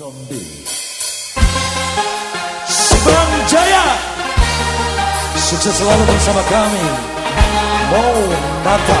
Zombie. Seberang Jaya. Sukses selalu bersama kami. Mau Nata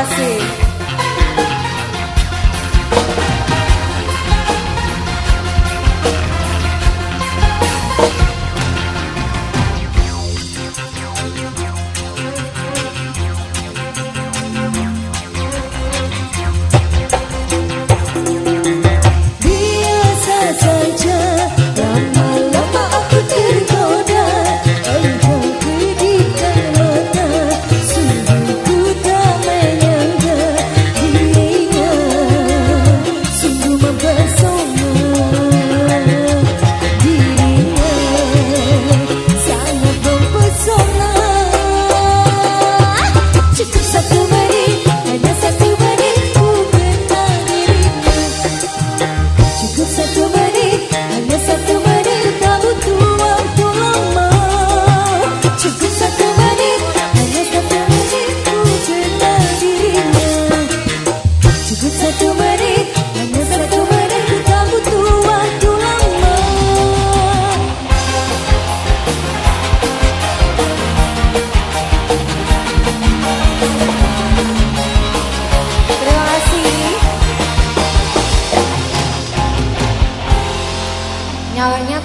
assim. Nawarnya